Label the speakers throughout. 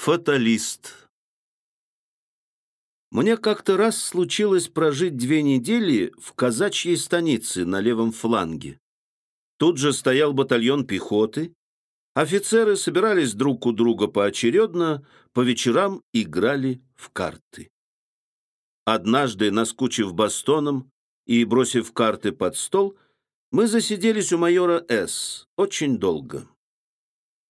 Speaker 1: Фаталист. Мне как-то раз случилось прожить две недели в казачьей станице на левом фланге. Тут же стоял батальон пехоты. Офицеры собирались друг у друга поочередно, по вечерам играли в карты. Однажды, наскучив бастоном и бросив карты под стол, мы засиделись у майора С. очень долго.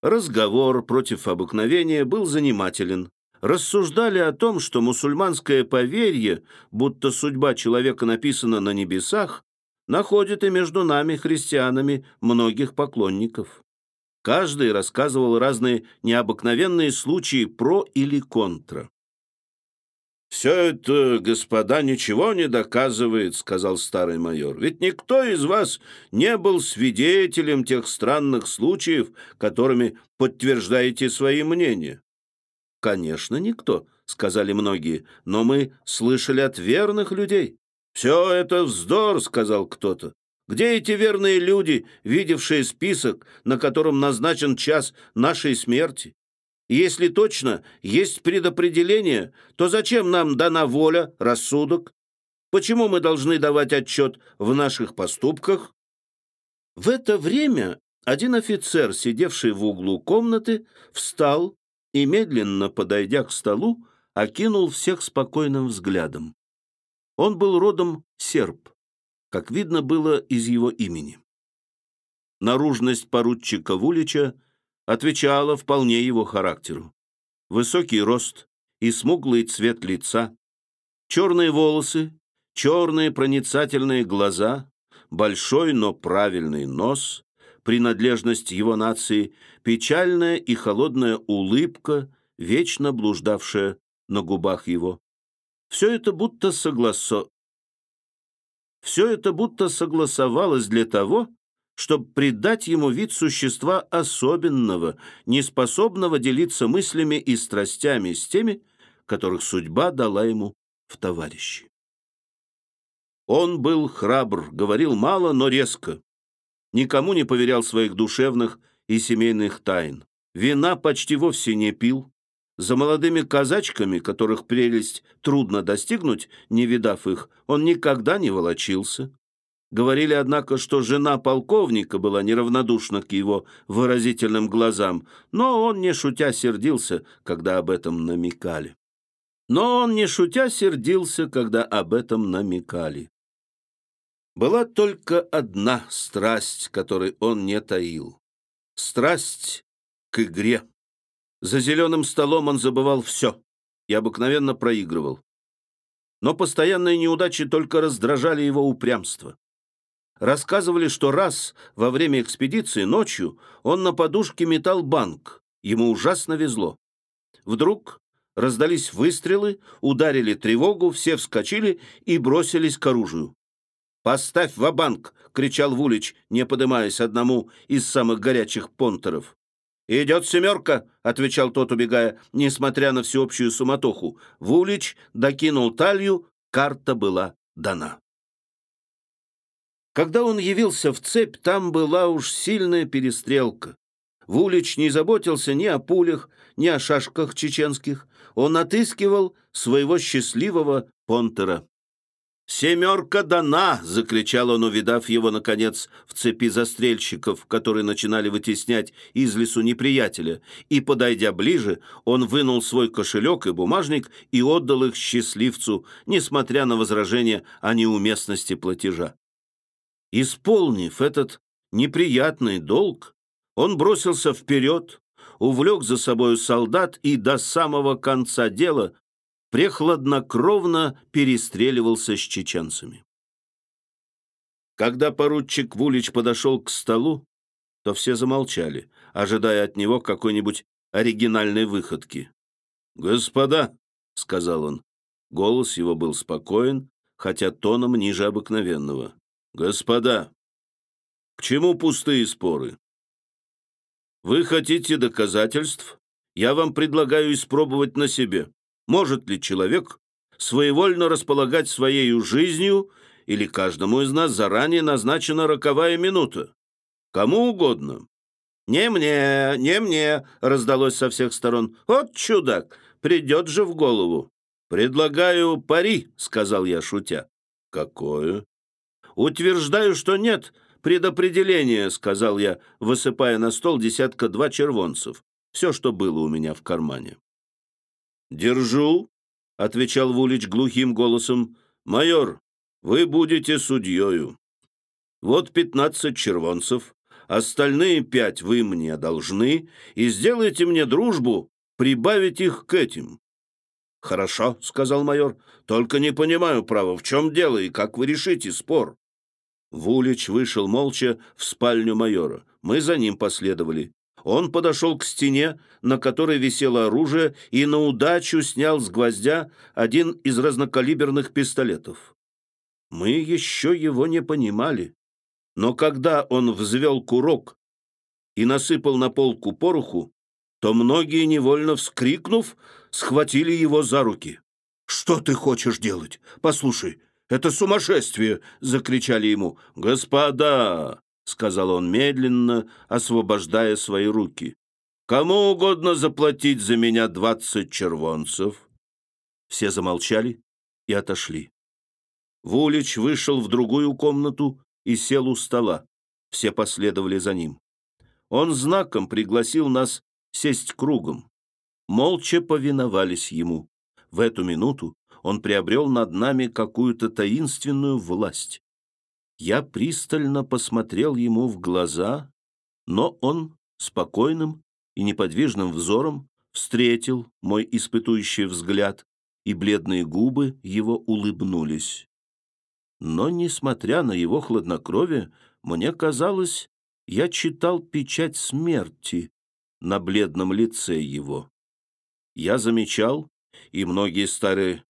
Speaker 1: Разговор против обыкновения был занимателен. Рассуждали о том, что мусульманское поверье, будто судьба человека написана на небесах, находит и между нами, христианами, многих поклонников. Каждый рассказывал разные необыкновенные случаи про или контра. «Все это, господа, ничего не доказывает», — сказал старый майор. «Ведь никто из вас не был свидетелем тех странных случаев, которыми подтверждаете свои мнения». «Конечно, никто», — сказали многие, «но мы слышали от верных людей». «Все это вздор», — сказал кто-то. «Где эти верные люди, видевшие список, на котором назначен час нашей смерти? Если точно есть предопределение, то зачем нам дана воля, рассудок? Почему мы должны давать отчет в наших поступках? В это время один офицер, сидевший в углу комнаты, встал и, медленно подойдя к столу, окинул всех спокойным взглядом. Он был родом серб, как видно было из его имени. Наружность поручика Вулича — отвечала вполне его характеру. Высокий рост и смуглый цвет лица, черные волосы, черные проницательные глаза, большой, но правильный нос, принадлежность его нации, печальная и холодная улыбка, вечно блуждавшая на губах его. Все это будто согласо... Все это будто согласовалось для того, чтобы придать ему вид существа особенного, неспособного делиться мыслями и страстями с теми, которых судьба дала ему в товарищи. Он был храбр, говорил мало, но резко. Никому не поверял своих душевных и семейных тайн. Вина почти вовсе не пил. За молодыми казачками, которых прелесть трудно достигнуть, не видав их, он никогда не волочился. Говорили, однако, что жена полковника была неравнодушна к его выразительным глазам, но он, не шутя, сердился, когда об этом намекали. Но он, не шутя, сердился, когда об этом намекали. Была только одна страсть, которой он не таил. Страсть к игре. За зеленым столом он забывал все и обыкновенно проигрывал. Но постоянные неудачи только раздражали его упрямство. Рассказывали, что раз во время экспедиции ночью он на подушке метал банк. Ему ужасно везло. Вдруг раздались выстрелы, ударили тревогу, все вскочили и бросились к оружию. «Поставь в банк кричал Вулич, не подымаясь одному из самых горячих понтеров. «Идет семерка!» — отвечал тот, убегая, несмотря на всеобщую суматоху. Вулич докинул талью, карта была дана. Когда он явился в цепь, там была уж сильная перестрелка. Вулич не заботился ни о пулях, ни о шашках чеченских. Он отыскивал своего счастливого понтера. «Семерка дана!» — закричал он, увидав его, наконец, в цепи застрельщиков, которые начинали вытеснять из лесу неприятеля. И, подойдя ближе, он вынул свой кошелек и бумажник и отдал их счастливцу, несмотря на возражение о неуместности платежа. Исполнив этот неприятный долг, он бросился вперед, увлек за собою солдат и до самого конца дела прехладнокровно перестреливался с чеченцами. Когда поручик Вулич подошел к столу, то все замолчали, ожидая от него какой-нибудь оригинальной выходки. «Господа», — сказал он, голос его был спокоен, хотя тоном ниже обыкновенного. Господа, к чему пустые споры? Вы хотите доказательств? Я вам предлагаю испробовать на себе. Может ли человек своевольно располагать своей жизнью, или каждому из нас заранее назначена роковая минута? Кому угодно. «Не мне, не мне!» — раздалось со всех сторон. «Вот чудак! Придет же в голову!» «Предлагаю пари», — сказал я, шутя. «Какое?» «Утверждаю, что нет предопределения», — сказал я, высыпая на стол десятка-два червонцев. Все, что было у меня в кармане. «Держу», — отвечал Вулич глухим голосом. «Майор, вы будете судьею. Вот пятнадцать червонцев, остальные пять вы мне должны, и сделайте мне дружбу прибавить их к этим». «Хорошо», — сказал майор, — «только не понимаю, право, в чем дело и как вы решите спор». Вулич вышел молча в спальню майора. Мы за ним последовали. Он подошел к стене, на которой висело оружие, и на удачу снял с гвоздя один из разнокалиберных пистолетов. Мы еще его не понимали, но когда он взвел курок и насыпал на полку пороху, то многие, невольно вскрикнув, схватили его за руки. «Что ты хочешь делать? Послушай, это сумасшествие!» — закричали ему. «Господа!» — сказал он медленно, освобождая свои руки. «Кому угодно заплатить за меня двадцать червонцев?» Все замолчали и отошли. Вулич вышел в другую комнату и сел у стола. Все последовали за ним. Он знаком пригласил нас сесть кругом. Молча повиновались ему. В эту минуту он приобрел над нами какую-то таинственную власть. Я пристально посмотрел ему в глаза, но он спокойным и неподвижным взором встретил мой испытующий взгляд, и бледные губы его улыбнулись. Но, несмотря на его хладнокровие, мне казалось, я читал печать смерти на бледном лице его. Я замечал, и многие старые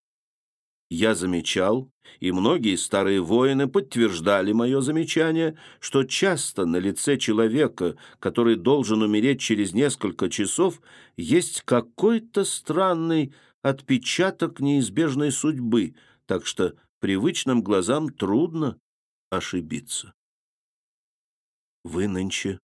Speaker 1: я замечал, и многие старые воины подтверждали мое замечание, что часто на лице человека, который должен умереть через несколько часов, есть какой-то странный отпечаток неизбежной судьбы, так что привычным глазам трудно ошибиться. «Вы нынче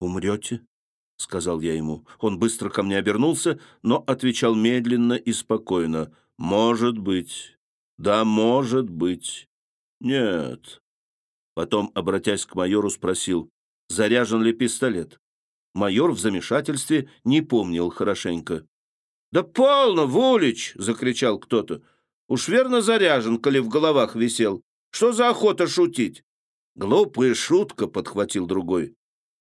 Speaker 1: умрете?» — сказал я ему. Он быстро ко мне обернулся, но отвечал медленно и спокойно. «Может быть. Да, может быть. Нет». Потом, обратясь к майору, спросил, заряжен ли пистолет. Майор в замешательстве не помнил хорошенько. «Да полно, Вулич!» — закричал кто-то. «Уж верно заряжен, коли в головах висел. Что за охота шутить?» «Глупая шутка», — подхватил другой.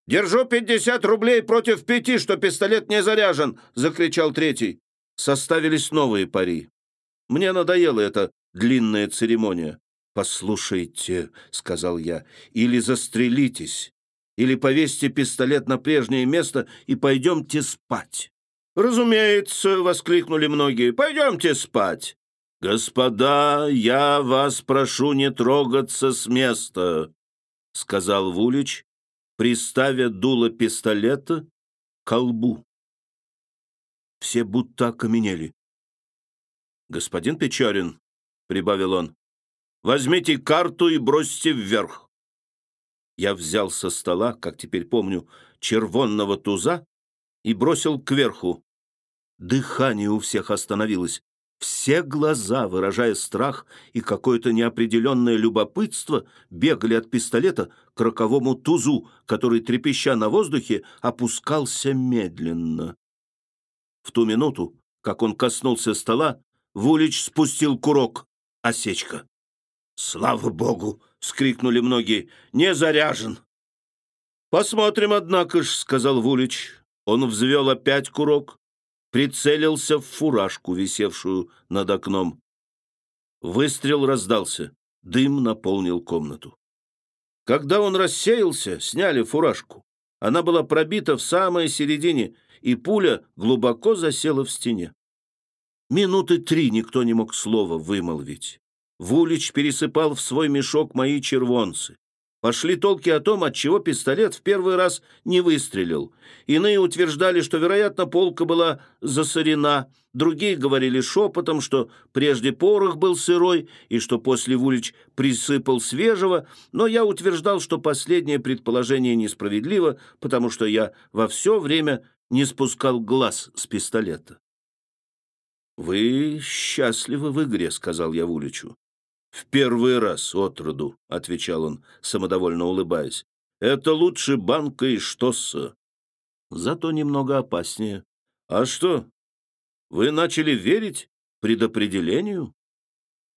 Speaker 1: «Держу пятьдесят рублей против пяти, что пистолет не заряжен!» — закричал третий. Составились новые пари. Мне надоела эта длинная церемония. «Послушайте», — сказал я, — «или застрелитесь, или повесьте пистолет на прежнее место и пойдемте спать». «Разумеется», — воскликнули многие, — «пойдемте спать». «Господа, я вас прошу не трогаться с места», — сказал Вулич, приставя дуло пистолета к колбу. Все будто окаменели. «Господин Печорин», — прибавил он, — «возьмите карту и бросьте вверх». Я взял со стола, как теперь помню, червонного туза и бросил кверху. Дыхание у всех остановилось. Все глаза, выражая страх и какое-то неопределенное любопытство, бегали от пистолета к роковому тузу, который, трепеща на воздухе, опускался медленно. В ту минуту, как он коснулся стола, Вулич спустил курок. Осечка. «Слава богу!» — скрикнули многие. «Не заряжен!» «Посмотрим, однако ж», — сказал Вулич. Он взвел опять курок, прицелился в фуражку, висевшую над окном. Выстрел раздался, дым наполнил комнату. Когда он рассеялся, сняли фуражку. Она была пробита в самой середине, и пуля глубоко засела в стене. Минуты три никто не мог слова вымолвить. Вулич пересыпал в свой мешок мои червонцы. Пошли толки о том, отчего пистолет в первый раз не выстрелил. Иные утверждали, что, вероятно, полка была засорена. Другие говорили шепотом, что прежде порох был сырой и что после Вулич присыпал свежего, но я утверждал, что последнее предположение несправедливо, потому что я во все время не спускал глаз с пистолета. «Вы счастливы в игре», — сказал я Вуличу. «В первый раз от роду», — отвечал он, самодовольно улыбаясь. «Это лучше банка и штосса». Зато немного опаснее. «А что? Вы начали верить предопределению?»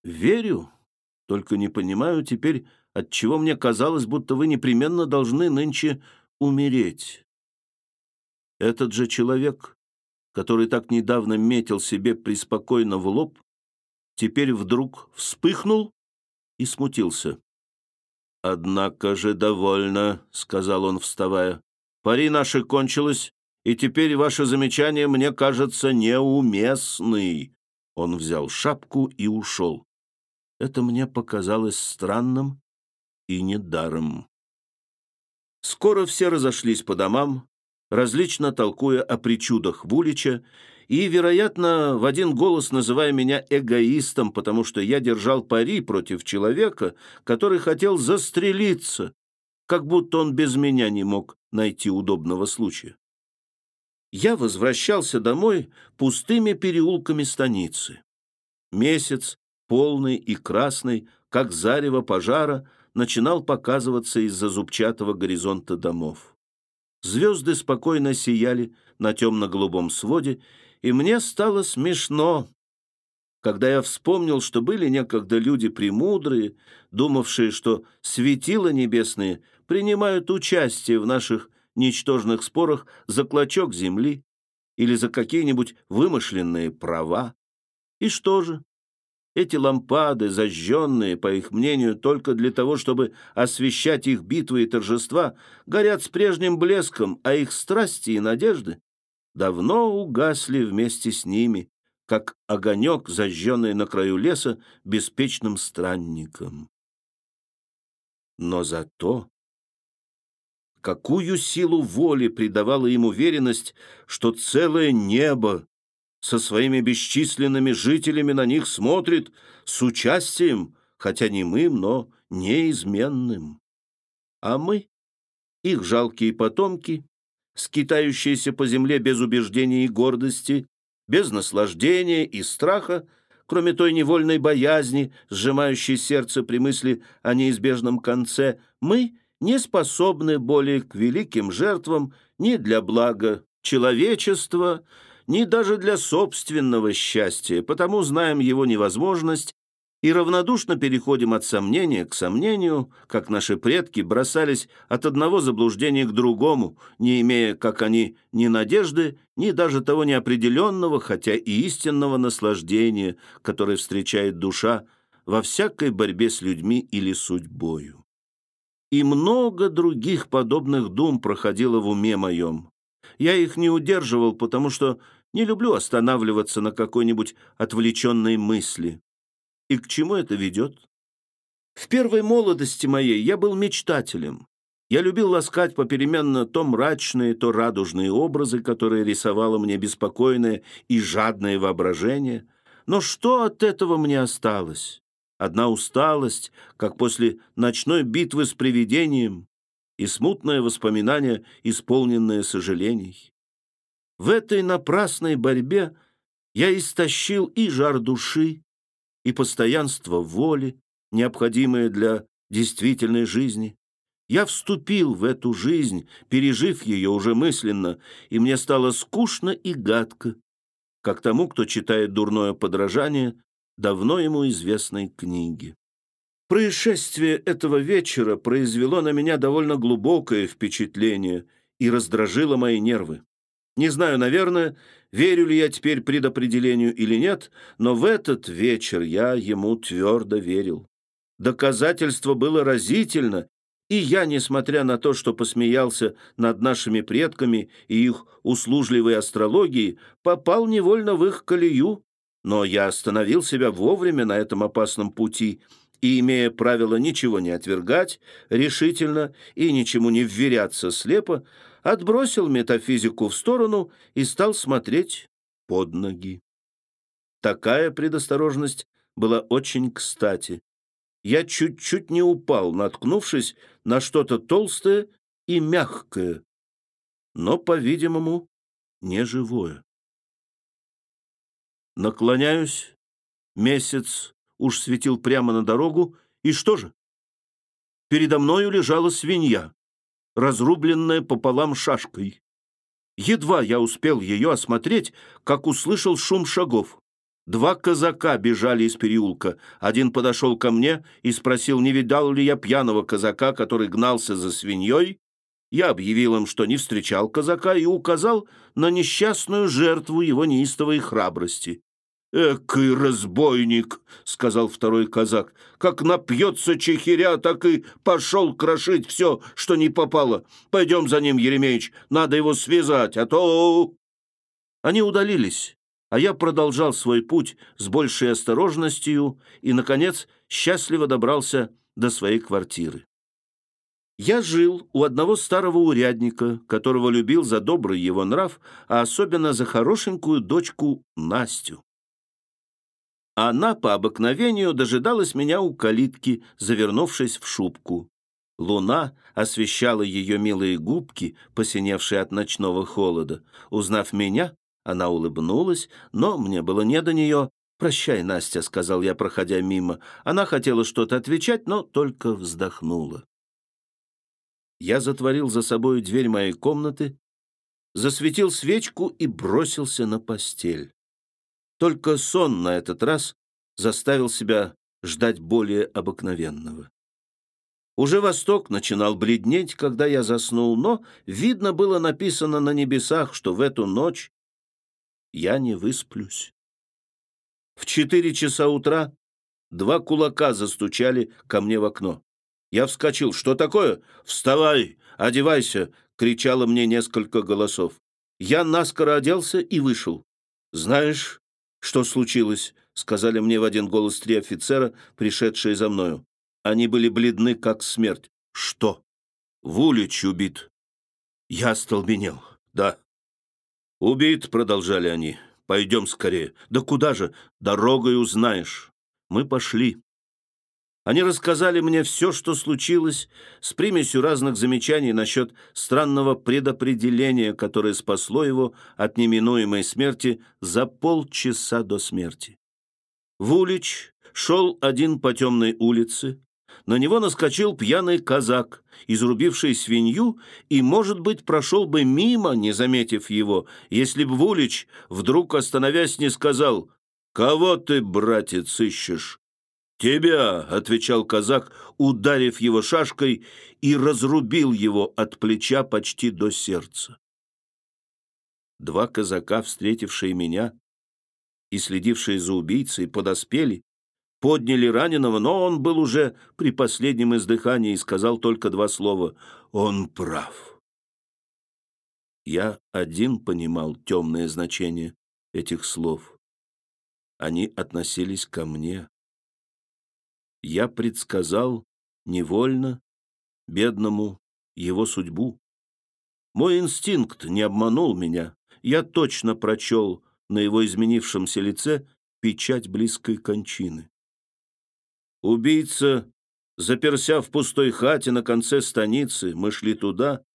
Speaker 1: «Верю, только не понимаю теперь, отчего мне казалось, будто вы непременно должны нынче умереть. Этот же человек, который так недавно метил себе преспокойно в лоб, теперь вдруг вспыхнул и смутился. «Однако же довольно», — сказал он, вставая. «Пари наши кончилось, и теперь ваше замечание мне кажется неуместный». Он взял шапку и ушел. Это мне показалось странным и недаром. Скоро все разошлись по домам, различно толкуя о причудах Вулича и, вероятно, в один голос называя меня эгоистом, потому что я держал пари против человека, который хотел застрелиться, как будто он без меня не мог найти удобного случая. Я возвращался домой пустыми переулками станицы. Месяц, полный и красный, как зарево пожара, начинал показываться из-за зубчатого горизонта домов. Звезды спокойно сияли на темно-голубом своде, и мне стало смешно, когда я вспомнил, что были некогда люди премудрые, думавшие, что светила небесные принимают участие в наших ничтожных спорах за клочок земли или за какие-нибудь вымышленные права. И что же? Эти лампады, зажженные, по их мнению, только для того, чтобы освещать их битвы и торжества, горят с прежним блеском, а их страсти и надежды давно угасли вместе с ними, как огонек, зажженный на краю леса беспечным странником. Но зато какую силу воли придавала им уверенность, что целое небо со своими бесчисленными жителями на них смотрит с участием, хотя немым, но неизменным. А мы, их жалкие потомки, скитающиеся по земле без убеждений и гордости, без наслаждения и страха, кроме той невольной боязни, сжимающей сердце при мысли о неизбежном конце, мы не способны более к великим жертвам ни для блага человечества, ни даже для собственного счастья, потому знаем его невозможность и равнодушно переходим от сомнения к сомнению, как наши предки бросались от одного заблуждения к другому, не имея, как они, ни надежды, ни даже того неопределенного, хотя и истинного наслаждения, которое встречает душа во всякой борьбе с людьми или судьбою. И много других подобных дум проходило в уме моем. Я их не удерживал, потому что не люблю останавливаться на какой-нибудь отвлеченной мысли. И к чему это ведет? В первой молодости моей я был мечтателем. Я любил ласкать попеременно то мрачные, то радужные образы, которые рисовало мне беспокойное и жадное воображение. Но что от этого мне осталось? Одна усталость, как после ночной битвы с привидением, и смутное воспоминание, исполненное сожалений. В этой напрасной борьбе я истощил и жар души, и постоянство воли, необходимое для действительной жизни. Я вступил в эту жизнь, пережив ее уже мысленно, и мне стало скучно и гадко, как тому, кто читает дурное подражание давно ему известной книги. Происшествие этого вечера произвело на меня довольно глубокое впечатление и раздражило мои нервы. Не знаю, наверное, верю ли я теперь предопределению или нет, но в этот вечер я ему твердо верил. Доказательство было разительно, и я, несмотря на то, что посмеялся над нашими предками и их услужливой астрологией, попал невольно в их колею, но я остановил себя вовремя на этом опасном пути и, имея правило ничего не отвергать решительно и ничему не вверяться слепо, отбросил метафизику в сторону и стал смотреть под ноги. Такая предосторожность была очень кстати. Я чуть-чуть не упал, наткнувшись на что-то толстое и мягкое, но, по-видимому, не живое. Наклоняюсь, месяц уж светил прямо на дорогу, и что же? Передо мною лежала свинья, разрубленная пополам шашкой. Едва я успел ее осмотреть, как услышал шум шагов. Два казака бежали из переулка. Один подошел ко мне и спросил, не видал ли я пьяного казака, который гнался за свиньей. Я объявил им, что не встречал казака, и указал на несчастную жертву его неистовой храбрости. «Экой разбойник!» — сказал второй казак. «Как напьется чехиря, так и пошел крошить все, что не попало. Пойдем за ним, Еремеич, надо его связать, а то...» Они удалились а я продолжал свой путь с большей осторожностью и, наконец, счастливо добрался до своей квартиры. Я жил у одного старого урядника, которого любил за добрый его нрав, а особенно за хорошенькую дочку Настю. Она по обыкновению дожидалась меня у калитки, завернувшись в шубку. Луна освещала ее милые губки, посиневшие от ночного холода. Узнав меня, она улыбнулась, но мне было не до нее. «Прощай, Настя», — сказал я, проходя мимо. Она хотела что-то отвечать, но только вздохнула. Я затворил за собой дверь моей комнаты, засветил свечку и бросился на постель. Только сон на этот раз заставил себя ждать более обыкновенного. Уже восток начинал бледнеть, когда я заснул, но видно было написано на небесах, что в эту ночь я не высплюсь. В четыре часа утра два кулака застучали ко мне в окно. Я вскочил. «Что такое? Вставай! Одевайся!» — кричало мне несколько голосов. Я наскоро оделся и вышел. «Знаешь, что случилось?» — сказали мне в один голос три офицера, пришедшие за мною. Они были бледны, как смерть. «Что?» «Вулич убит». Я остолбенел. «Да, «Убит», — продолжали они. «Пойдем скорее». «Да куда же? Дорогой узнаешь». Мы пошли. Они рассказали мне все, что случилось, с примесью разных замечаний насчет странного предопределения, которое спасло его от неминуемой смерти за полчаса до смерти. Вулич шел один по темной улице, на него наскочил пьяный казак, изрубивший свинью, и, может быть, прошел бы мимо, не заметив его, если б Вулич, вдруг остановясь, не сказал «Кого ты, братец, ищешь?» «Тебя», — отвечал казак, ударив его шашкой и разрубил его от плеча почти до сердца. Два казака, встретившие меня и следившие за убийцей, подоспели подняли раненого, но он был уже при последнем издыхании и сказал только два слова «Он прав». Я один понимал темное значение этих слов. Они относились ко мне. Я предсказал невольно бедному его судьбу. Мой инстинкт не обманул меня. Я точно прочел на его изменившемся лице печать близкой кончины. Убийца, заперся в пустой хате на конце станицы, мы шли туда.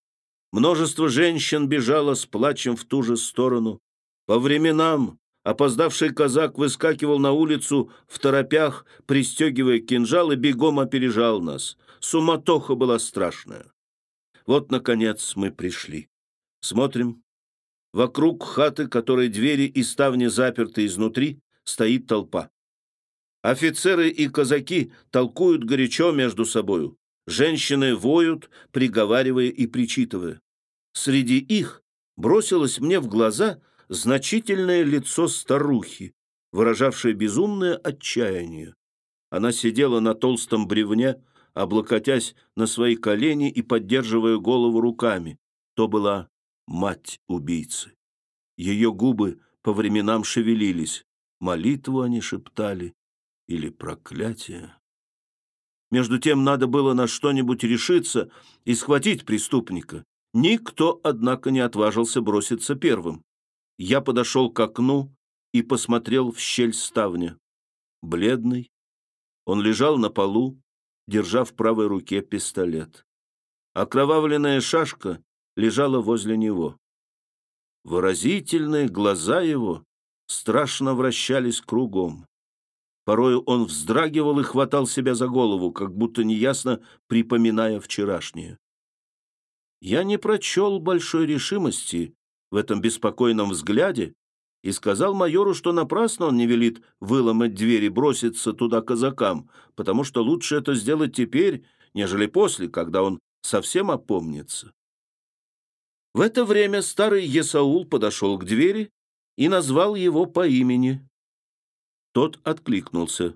Speaker 1: Множество женщин бежало с плачем в ту же сторону. По временам опоздавший казак выскакивал на улицу в торопях, пристегивая кинжал, и бегом опережал нас. Суматоха была страшная. Вот, наконец, мы пришли. Смотрим. Вокруг хаты, которой двери и ставни заперты изнутри, стоит толпа. Офицеры и казаки толкуют горячо между собою. Женщины воют, приговаривая и причитывая. Среди их бросилось мне в глаза значительное лицо старухи, выражавшее безумное отчаяние. Она сидела на толстом бревне, облокотясь на свои колени и поддерживая голову руками. То была мать убийцы. Ее губы по временам шевелились. Молитву они шептали или проклятие. Между тем надо было на что-нибудь решиться и схватить преступника. Никто, однако, не отважился броситься первым. Я подошел к окну и посмотрел в щель ставня. Бледный, он лежал на полу, держа в правой руке пистолет. Окровавленная шашка лежала возле него. Выразительные глаза его страшно вращались кругом. Порою он вздрагивал и хватал себя за голову, как будто неясно припоминая вчерашнее. Я не прочел большой решимости в этом беспокойном взгляде и сказал майору, что напрасно он не велит выломать дверь и броситься туда казакам, потому что лучше это сделать теперь, нежели после, когда он совсем опомнится. В это время старый Есаул подошел к двери и назвал его по имени. Тот откликнулся.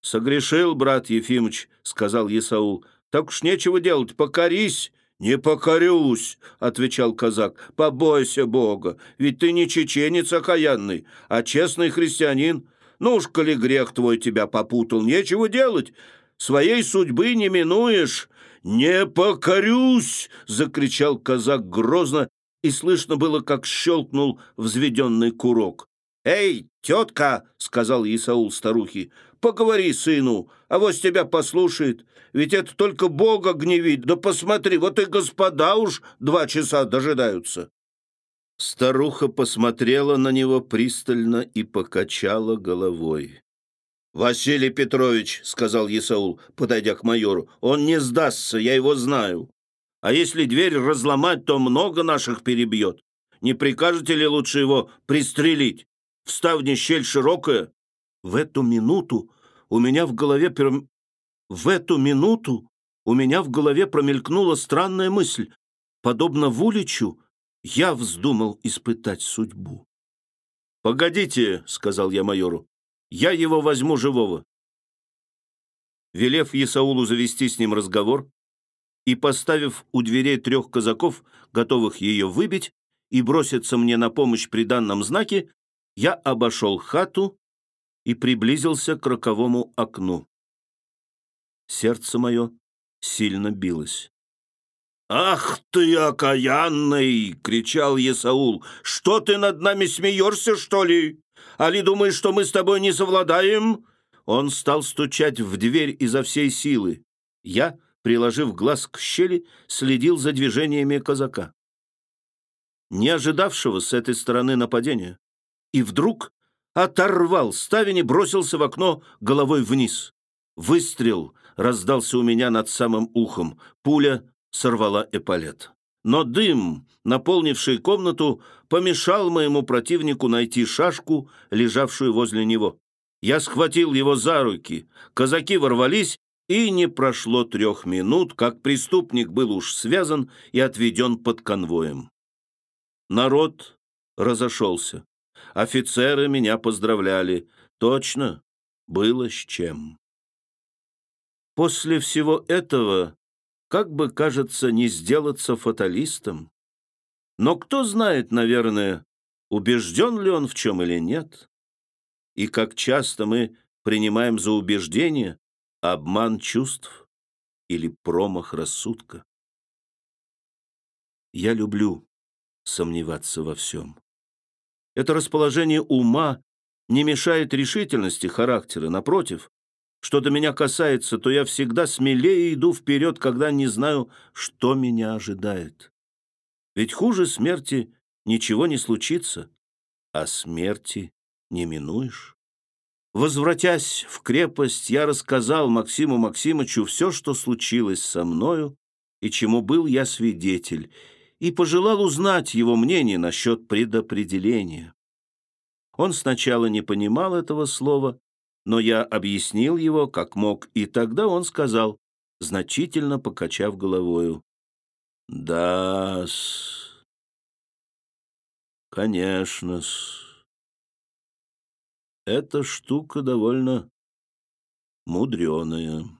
Speaker 1: «Согрешил, брат Ефимыч», — сказал Есаул. «Так уж нечего делать, покорись». «Не покорюсь», — отвечал казак. «Побойся Бога, ведь ты не чеченец окаянный, а честный христианин. Ну уж, коли грех твой тебя попутал, нечего делать. Своей судьбы не минуешь». «Не покорюсь!» — закричал казак грозно, и слышно было, как щелкнул взведенный курок. «Эй, тетка!» — сказал Исаул старухе. «Поговори сыну, а вось тебя послушает. Ведь это только Бога гневит. Да посмотри, вот и господа уж два часа дожидаются». Старуха посмотрела на него пристально и покачала головой. «Василий Петрович», — сказал Исаул, подойдя к майору, — «он не сдастся, я его знаю. А если дверь разломать, то много наших перебьет. Не прикажете ли лучше его пристрелить? В щель широкая». В эту минуту у меня в голове перм... в эту минуту у меня в голове промелькнула странная мысль. Подобно Вуличу, я вздумал испытать судьбу. «Погодите», — сказал я майору, — «я его возьму живого». Велев Исаулу завести с ним разговор и поставив у дверей трех казаков, готовых ее выбить, и броситься мне на помощь при данном знаке, я обошел хату и приблизился к роковому окну. Сердце мое сильно билось. «Ах ты, окаянный!» — кричал Есаул. «Что ты над нами смеешься, что ли? Али думаешь, что мы с тобой не совладаем?» Он стал стучать в дверь изо всей силы. Я, приложив глаз к щели, следил за движениями казака. Не ожидавшего с этой стороны нападения. И вдруг оторвал ставень и бросился в окно головой вниз. Выстрел раздался у меня над самым ухом. Пуля сорвала эполет. Но дым, наполнивший комнату, помешал моему противнику найти шашку, лежавшую возле него. Я схватил его за руки. Казаки ворвались, и не прошло трех минут, как преступник был уж связан и отведен под конвоем. Народ разошелся. Офицеры меня поздравляли. Точно, было с чем. После всего этого, как бы, кажется, не сделаться фаталистом. Но кто знает, наверное, убежден ли он в чем или нет. И как часто мы принимаем за убеждение обман чувств или промах рассудка. Я люблю сомневаться во всем. Это расположение ума не мешает решительности характера, напротив. Что до меня касается, то я всегда смелее иду вперед, когда не знаю, что меня ожидает. Ведь хуже смерти ничего не случится, а смерти не минуешь. Возвратясь в крепость, я рассказал Максиму Максимовичу все, что случилось со мною и чему был я свидетель, и пожелал узнать его мнение насчет предопределения. Он сначала не понимал этого слова, но я объяснил его, как мог, и тогда он сказал, значительно покачав головою, «Да-с, конечно-с, эта штука довольно мудреная».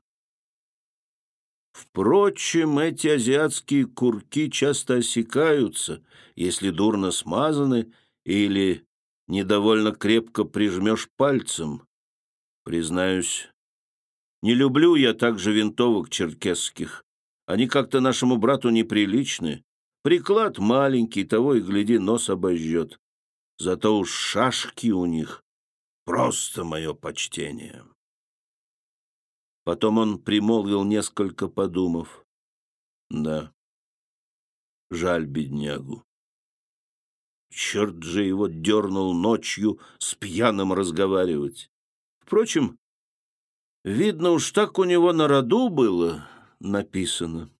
Speaker 1: Впрочем, эти азиатские курки часто осекаются, если дурно смазаны или недовольно крепко прижмешь пальцем. Признаюсь, Не люблю я также винтовок черкесских. Они как-то нашему брату неприличны. Приклад маленький, того и гляди, нос обожжет. Зато уж шашки у них просто мое почтение. Потом он примолвил, несколько подумав. Да, жаль беднягу. Черт же его дернул ночью с пьяным разговаривать. Впрочем, видно уж так у него на роду было написано.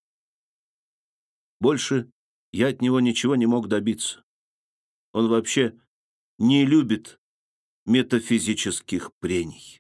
Speaker 1: Больше я от него ничего не мог добиться. Он вообще не любит метафизических прений.